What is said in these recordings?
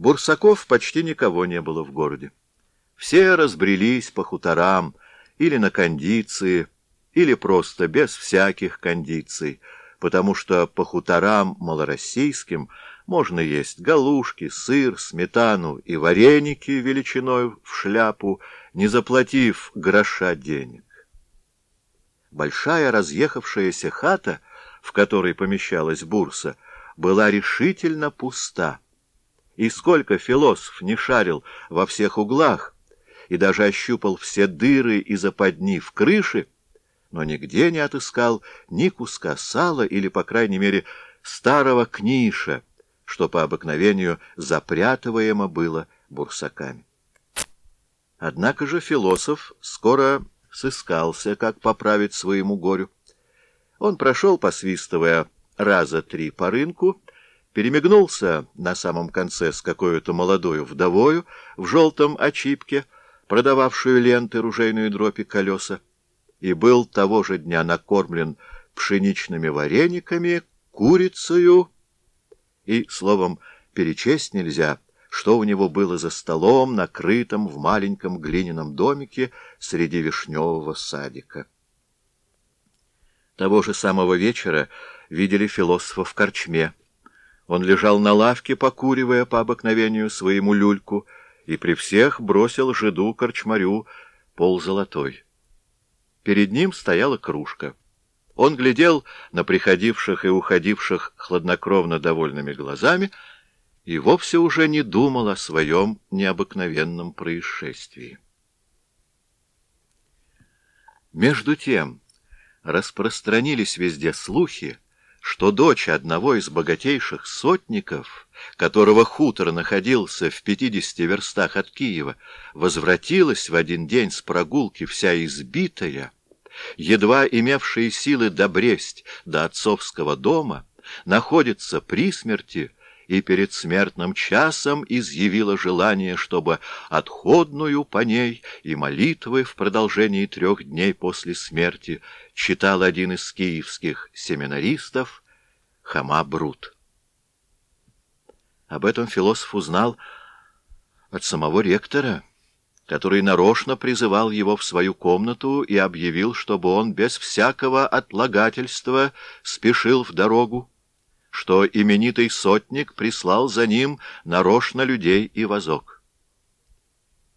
Бурсаков почти никого не было в городе. Все разбрелись по хуторам или на кондиции, или просто без всяких кондиций, потому что по хуторам малороссийским можно есть галушки, сыр, сметану и вареники величиной в шляпу, не заплатив гроша денег. Большая разъехавшаяся хата, в которой помещалась бурса, была решительно пуста. И сколько философ не шарил во всех углах и даже ощупал все дыры и западни в крыше, но нигде не отыскал ни куска сала или, по крайней мере, старого книша, что по обыкновению запрятываемо было бурсаками. Однако же философ скоро сыскался, как поправить своему горю. Он прошел, посвистывая, раза три по рынку, перемигнулся на самом конце с какой-то молодою вдовою в желтом очипке, продававшую ленты, ружейную дробь и колеса, и был того же дня накормлен пшеничными варениками, курицею и, словом, перечесть нельзя, что у него было за столом, накрытым в маленьком глиняном домике среди вишневого садика. Того же самого вечера видели философа в корчме. Он лежал на лавке, покуривая по обыкновению своему люльку, и при всех бросил жиду-корчмарю ползолотой. Перед ним стояла кружка. Он глядел на приходивших и уходивших хладнокровно довольными глазами и вовсе уже не думал о своем необыкновенном происшествии. Между тем распространились везде слухи, что дочь одного из богатейших сотников, которого хутор находился в пятидесяти верстах от Киева, возвратилась в один день с прогулки вся избитая, едва имевшая силы добресть до отцовского дома, находится при смерти и перед смертным часом изъявила желание, чтобы отходную по ней и молитвы в продолжении трех дней после смерти читал один из киевских семинаристов Хама Брут. Об этом философ узнал от самого ректора, который нарочно призывал его в свою комнату и объявил, чтобы он без всякого отлагательства спешил в дорогу, что именитый сотник прислал за ним нарочно людей и возок.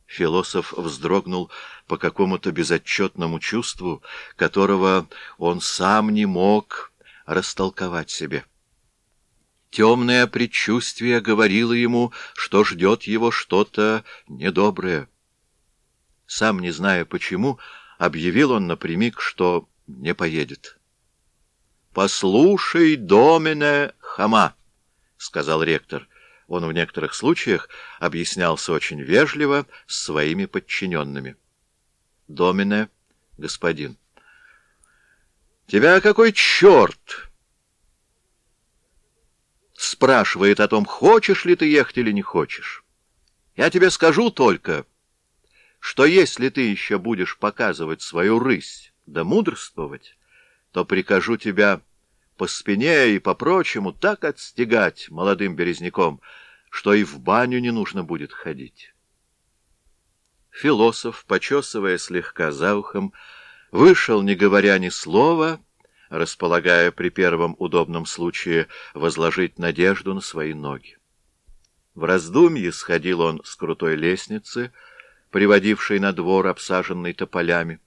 Философ вздрогнул по какому-то безотчетному чувству, которого он сам не мог растолковать себе. Темное предчувствие говорило ему, что ждет его что-то недоброе. Сам не зная почему, объявил он напрямик, что не поедет. «Послушай, домене хама», — сказал ректор. Он в некоторых случаях объяснялся очень вежливо с своими подчиненными. «Домене, господин». «Тебя какой черт?» Спрашивает о том, хочешь ли ты ехать или не хочешь. Я тебе скажу только, что если ты еще будешь показывать свою рысь да мудрствовать, то прикажу тебя по спине и по прочему так отстегать молодым березняком, что и в баню не нужно будет ходить. Философ, почесывая слегка за ухом, вышел, не говоря ни слова, располагая при первом удобном случае возложить надежду на свои ноги. В раздумье сходил он с крутой лестницы, приводившей на двор, обсаженный тополями,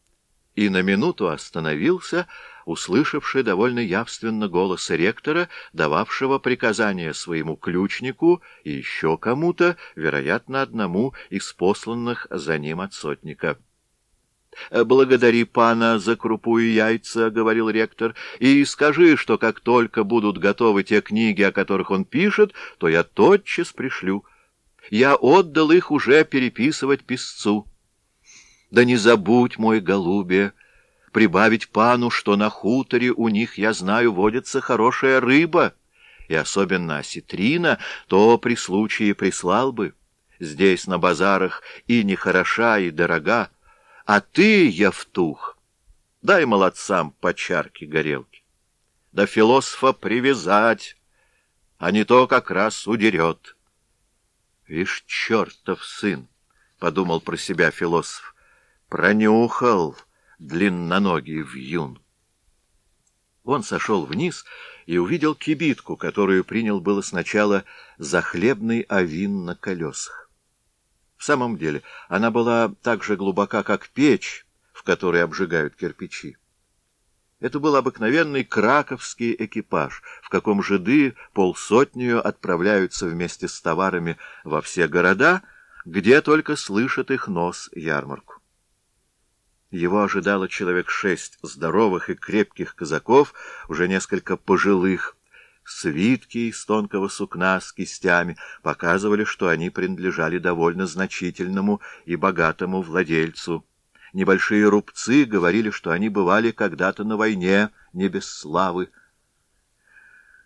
и на минуту остановился, услышавший довольно явственно голос ректора, дававшего приказание своему ключнику и еще кому-то, вероятно, одному из посланных за ним от сотника. «Благодари пана за крупу и яйца», — говорил ректор, — «и скажи, что как только будут готовы те книги, о которых он пишет, то я тотчас пришлю. Я отдал их уже переписывать писцу». Да не забудь, мой голубе, прибавить пану, что на хуторе у них, я знаю, водится хорошая рыба, и особенно осетрина, то при случае прислал бы. Здесь на базарах и нехороша, и дорога. А ты, Евтух, дай молодцам по чарке горелки. Да философа привязать, а не то как раз удерет. Вишь, чертов сын, — подумал про себя философ, — пронюхал длинноногий вьюн. Он сошел вниз и увидел кибитку, которую принял было сначала за хлебный авин на колесах. В самом деле, она была так же глубока, как печь, в которой обжигают кирпичи. Это был обыкновенный краковский экипаж, в каком жиды полсотнею отправляются вместе с товарами во все города, где только слышат их нос ярмарку. Его ожидало человек шесть здоровых и крепких казаков, уже несколько пожилых. Свитки из тонкого сукна с кистями показывали, что они принадлежали довольно значительному и богатому владельцу. Небольшие рубцы говорили, что они бывали когда-то на войне, не без славы.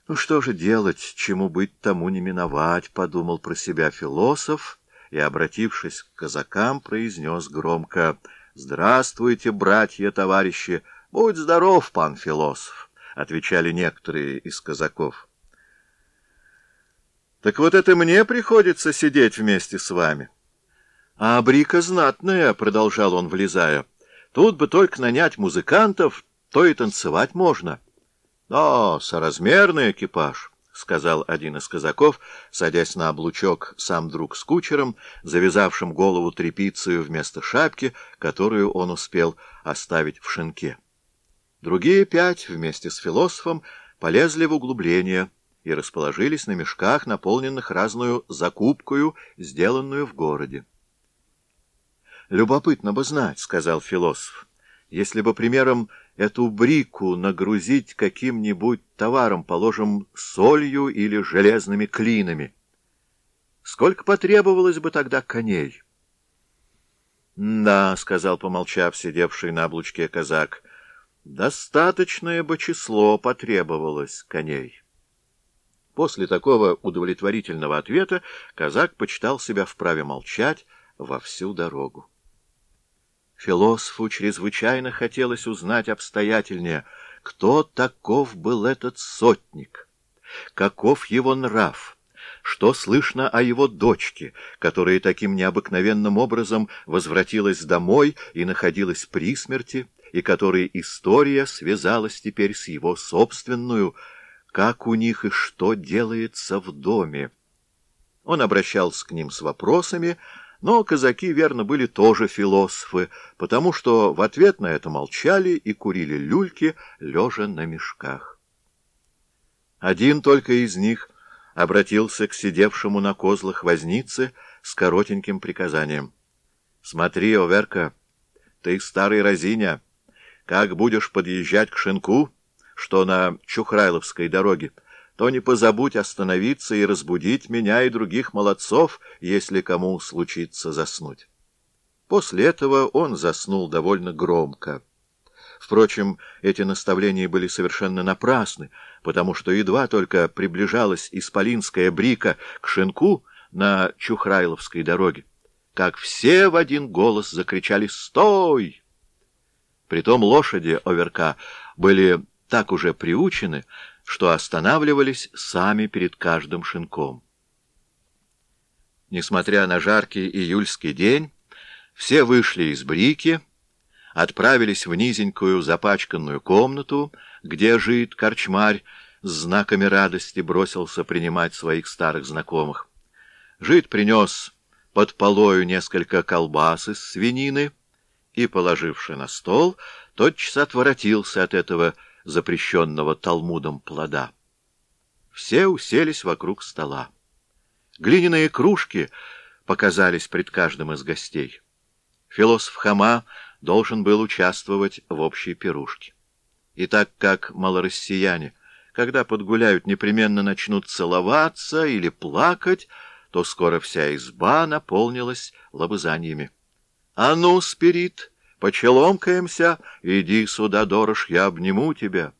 «Ну что же делать, чему быть, тому не миновать», — подумал про себя философ и, обратившись к казакам, произнес громко — «Здравствуйте, братья, товарищи! Будь здоров, пан философ!» — отвечали некоторые из казаков. «Так вот это мне приходится сидеть вместе с вами». «А брика знатная», — продолжал он, влезая. «Тут бы только нанять музыкантов, то и танцевать можно». «Да, соразмерный экипаж». — сказал один из казаков, садясь на облучок сам друг с кучером, завязавшим голову тряпицею вместо шапки, которую он успел оставить в шинке. Другие пять вместе с философом полезли в углубление и расположились на мешках, наполненных разную закупкою, сделанную в городе. «Любопытно бы знать», — сказал философ, — «если бы примером эту брику нагрузить каким-нибудь товаром, положим, солью или железными клинами. Сколько потребовалось бы тогда коней? — Да, — сказал, помолчав, сидевший на облучке казак, — достаточное бы число потребовалось коней. После такого удовлетворительного ответа казак почитал себя вправе молчать во всю дорогу. Философу чрезвычайно хотелось узнать обстоятельнее, кто таков был этот сотник, каков его нрав, что слышно о его дочке, которая таким необыкновенным образом возвратилась домой и находилась при смерти, и которой история связалась теперь с его собственную, как у них и что делается в доме. Он обращался к ним с вопросами, но казаки, верно, были тоже философы, потому что в ответ на это молчали и курили люльки, лежа на мешках. Один только из них обратился к сидевшему на козлах вознице с коротеньким приказанием. — Смотри, Оверка, ты старый разиня, как будешь подъезжать к шинку, что на Чухрайловской дороге, — то не позабудь остановиться и разбудить меня и других молодцов, если кому случится заснуть. После этого он заснул довольно громко. Впрочем, эти наставления были совершенно напрасны, потому что едва только приближалась исполинская брика к шинку на Чухрайловской дороге, как все в один голос закричали «Стой!». Притом лошади Оверка были так уже приучены, что останавливались сами перед каждым шинком. Несмотря на жаркий июльский день, все вышли из брики, отправились в низенькую запачканную комнату, где жит корчмарь, с знаками радости бросился принимать своих старых знакомых. Жид принес под полою несколько колбас из свинины и, положивши на стол, тотчас отворотился от этого запрещенного Талмудом плода. Все уселись вокруг стола. Глиняные кружки показались пред каждым из гостей. Философ Хама должен был участвовать в общей пирушке. И так как малороссияне, когда подгуляют, непременно начнут целоваться или плакать, то скоро вся изба наполнилась лобызаниями. — А ну, спирит! Почеломкаемся, иди сюда, дорож, я обниму тебя.